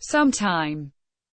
sometime.